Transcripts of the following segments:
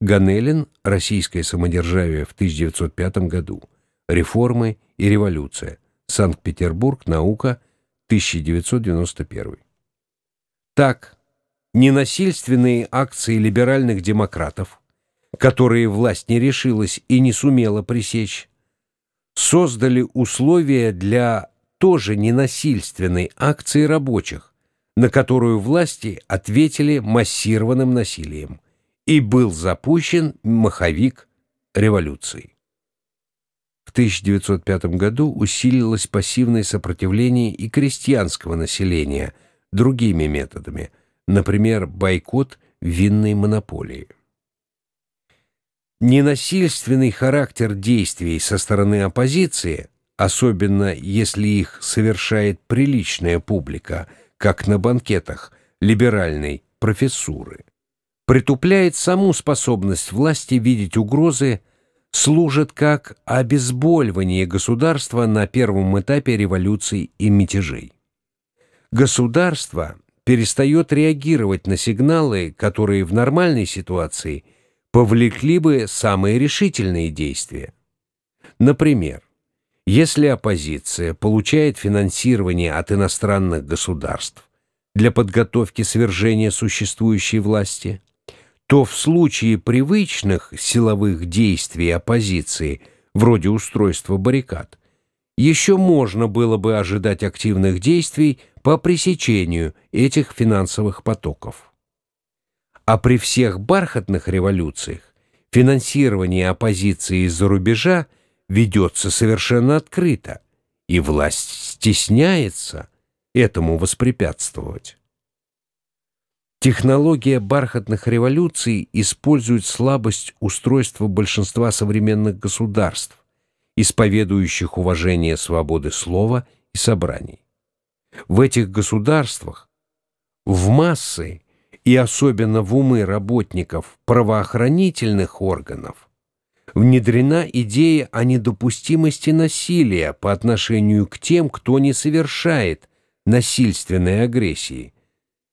Ганелин «Российское самодержавие в 1905 году. Реформы и революция. Санкт-Петербург. Наука. 1991». Так, ненасильственные акции либеральных демократов, которые власть не решилась и не сумела пресечь, создали условия для тоже ненасильственной акции рабочих, на которую власти ответили массированным насилием, и был запущен маховик революции. В 1905 году усилилось пассивное сопротивление и крестьянского населения другими методами, например, бойкот винной монополии. Ненасильственный характер действий со стороны оппозиции, особенно если их совершает приличная публика, как на банкетах либеральной профессуры, притупляет саму способность власти видеть угрозы, служит как обезболивание государства на первом этапе революций и мятежей. Государство перестает реагировать на сигналы, которые в нормальной ситуации – повлекли бы самые решительные действия. Например, если оппозиция получает финансирование от иностранных государств для подготовки свержения существующей власти, то в случае привычных силовых действий оппозиции, вроде устройства баррикад, еще можно было бы ожидать активных действий по пресечению этих финансовых потоков. А при всех бархатных революциях финансирование оппозиции из-за рубежа ведется совершенно открыто, и власть стесняется этому воспрепятствовать. Технология бархатных революций использует слабость устройства большинства современных государств, исповедующих уважение свободы слова и собраний. В этих государствах в массы и особенно в умы работников правоохранительных органов, внедрена идея о недопустимости насилия по отношению к тем, кто не совершает насильственной агрессии,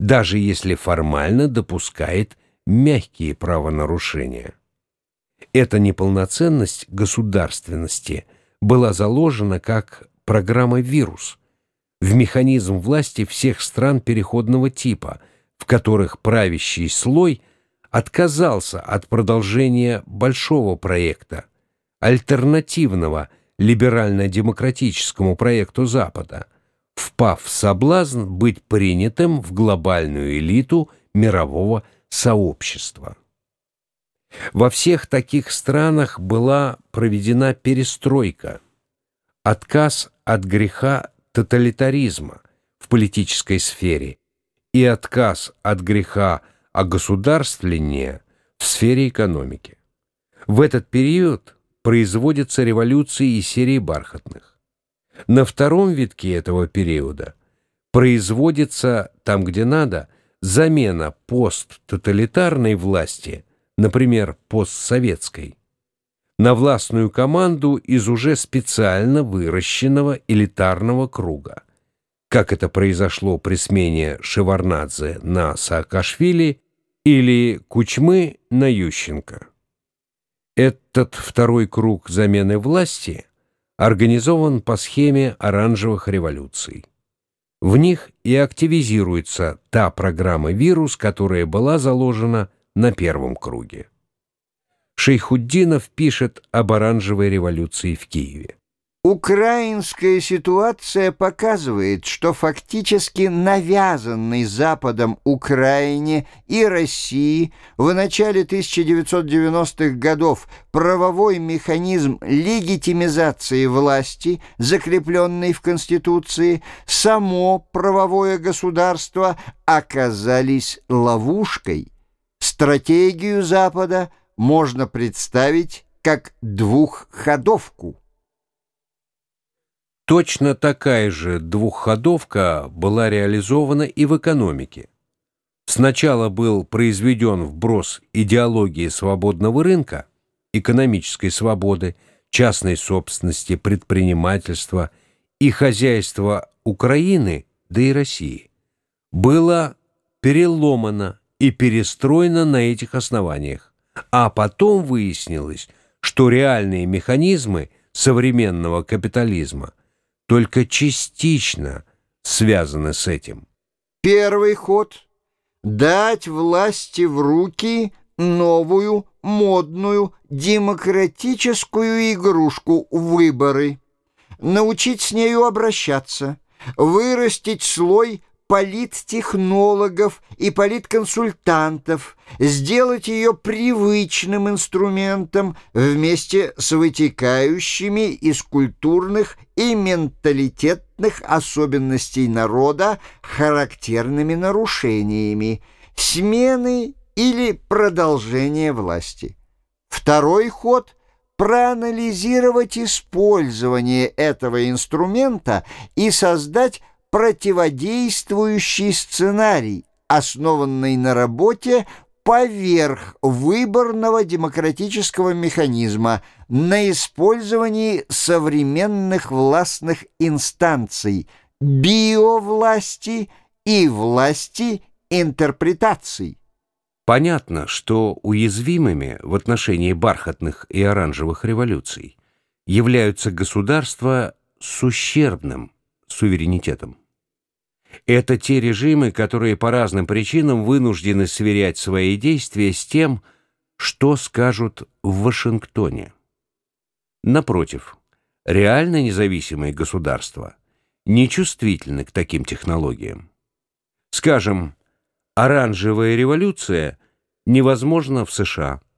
даже если формально допускает мягкие правонарушения. Эта неполноценность государственности была заложена как программа «Вирус» в механизм власти всех стран переходного типа – в которых правящий слой отказался от продолжения большого проекта, альтернативного либерально-демократическому проекту Запада, впав в соблазн быть принятым в глобальную элиту мирового сообщества. Во всех таких странах была проведена перестройка, отказ от греха тоталитаризма в политической сфере и отказ от греха огосударствления в сфере экономики. В этот период производятся революции из серии бархатных. На втором витке этого периода производится, там где надо, замена посттоталитарной власти, например, постсоветской, на властную команду из уже специально выращенного элитарного круга как это произошло при смене Шеварнадзе на Саакашвили или Кучмы на Ющенко. Этот второй круг замены власти организован по схеме оранжевых революций. В них и активизируется та программа «Вирус», которая была заложена на первом круге. Шейхуддинов пишет об оранжевой революции в Киеве. Украинская ситуация показывает, что фактически навязанный Западом Украине и России в начале 1990-х годов правовой механизм легитимизации власти, закрепленный в Конституции, само правовое государство оказались ловушкой. Стратегию Запада можно представить как двухходовку. Точно такая же двухходовка была реализована и в экономике. Сначала был произведен вброс идеологии свободного рынка, экономической свободы, частной собственности, предпринимательства и хозяйства Украины, да и России. Было переломано и перестроено на этих основаниях, А потом выяснилось, что реальные механизмы современного капитализма только частично связаны с этим. Первый ход — дать власти в руки новую, модную, демократическую игрушку выборы, научить с нею обращаться, вырастить слой политтехнологов и политконсультантов, сделать ее привычным инструментом вместе с вытекающими из культурных и менталитетных особенностей народа характерными нарушениями, смены или продолжения власти. Второй ход – проанализировать использование этого инструмента и создать противодействующий сценарий, основанный на работе поверх выборного демократического механизма на использовании современных властных инстанций, биовласти и власти интерпретаций. Понятно, что уязвимыми в отношении бархатных и оранжевых революций являются государства с ущербным суверенитетом. Это те режимы, которые по разным причинам вынуждены сверять свои действия с тем, что скажут в Вашингтоне. Напротив, реально независимые государства нечувствительны к таким технологиям. Скажем, оранжевая революция невозможна в США –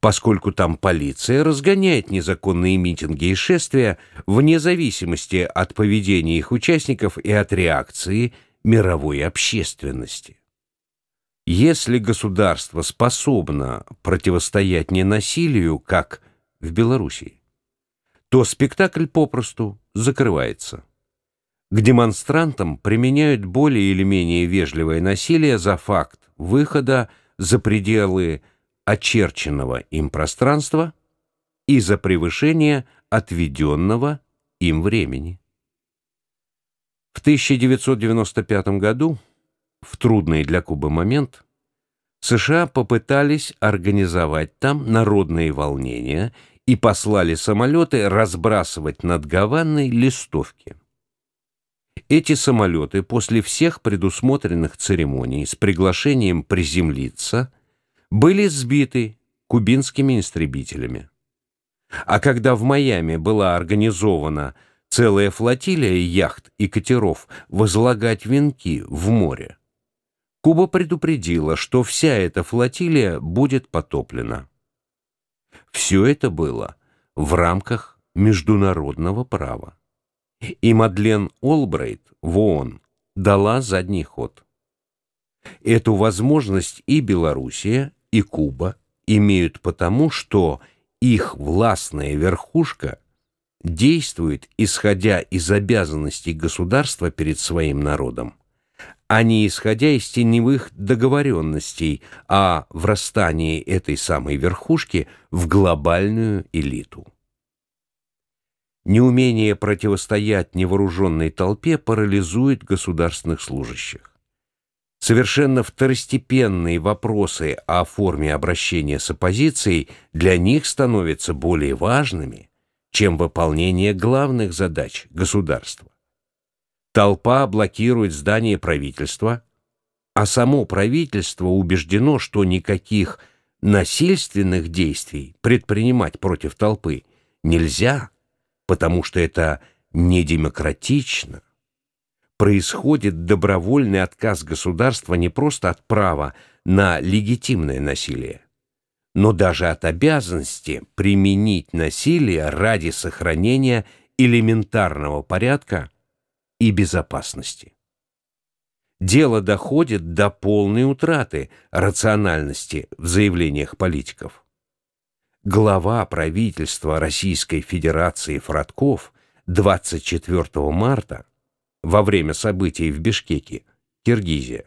поскольку там полиция разгоняет незаконные митинги и шествия вне зависимости от поведения их участников и от реакции мировой общественности. Если государство способно противостоять ненасилию, как в Белоруссии, то спектакль попросту закрывается. К демонстрантам применяют более или менее вежливое насилие за факт выхода за пределы очерченного им пространства и за превышение отведенного им времени. В 1995 году, в трудный для Кубы момент, США попытались организовать там народные волнения и послали самолеты разбрасывать над Гаванной листовки. Эти самолеты после всех предусмотренных церемоний с приглашением приземлиться – были сбиты кубинскими истребителями. А когда в Майами была организована целая флотилия яхт и катеров возлагать венки в море, Куба предупредила, что вся эта флотилия будет потоплена. Все это было в рамках международного права. И Мадлен Олбрайт в ООН дала задний ход. Эту возможность и Белоруссия, и Куба имеют потому, что их властная верхушка действует, исходя из обязанностей государства перед своим народом, а не исходя из теневых договоренностей о врастании этой самой верхушки в глобальную элиту. Неумение противостоять невооруженной толпе парализует государственных служащих. Совершенно второстепенные вопросы о форме обращения с оппозицией для них становятся более важными, чем выполнение главных задач государства. Толпа блокирует здание правительства, а само правительство убеждено, что никаких насильственных действий предпринимать против толпы нельзя, потому что это недемократично происходит добровольный отказ государства не просто от права на легитимное насилие, но даже от обязанности применить насилие ради сохранения элементарного порядка и безопасности. Дело доходит до полной утраты рациональности в заявлениях политиков. Глава правительства Российской Федерации Фродков 24 марта во время событий в Бишкеке, Киргизия,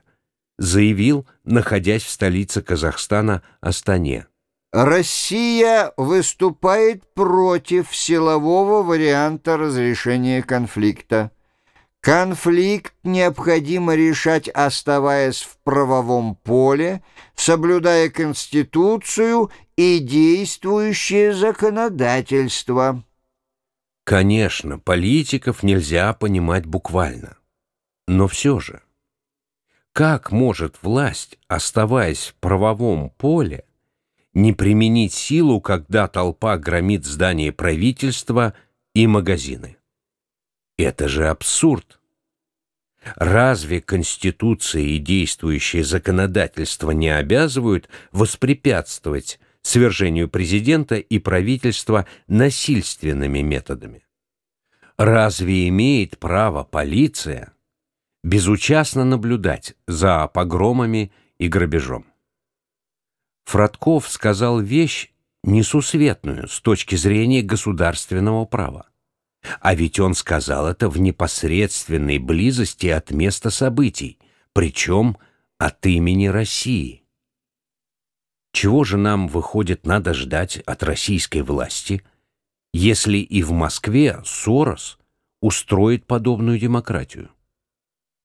заявил, находясь в столице Казахстана Астане. Россия выступает против силового варианта разрешения конфликта. Конфликт необходимо решать, оставаясь в правовом поле, соблюдая Конституцию и действующее законодательство. Конечно, политиков нельзя понимать буквально. Но все же, как может власть, оставаясь в правовом поле, не применить силу, когда толпа громит здание правительства и магазины? Это же абсурд. Разве Конституция и действующее законодательство не обязывают воспрепятствовать свержению президента и правительства насильственными методами? Разве имеет право полиция безучастно наблюдать за погромами и грабежом? Фродков сказал вещь несусветную с точки зрения государственного права. А ведь он сказал это в непосредственной близости от места событий, причем от имени России. Чего же нам, выходит, надо ждать от российской власти, если и в Москве Сорос устроит подобную демократию?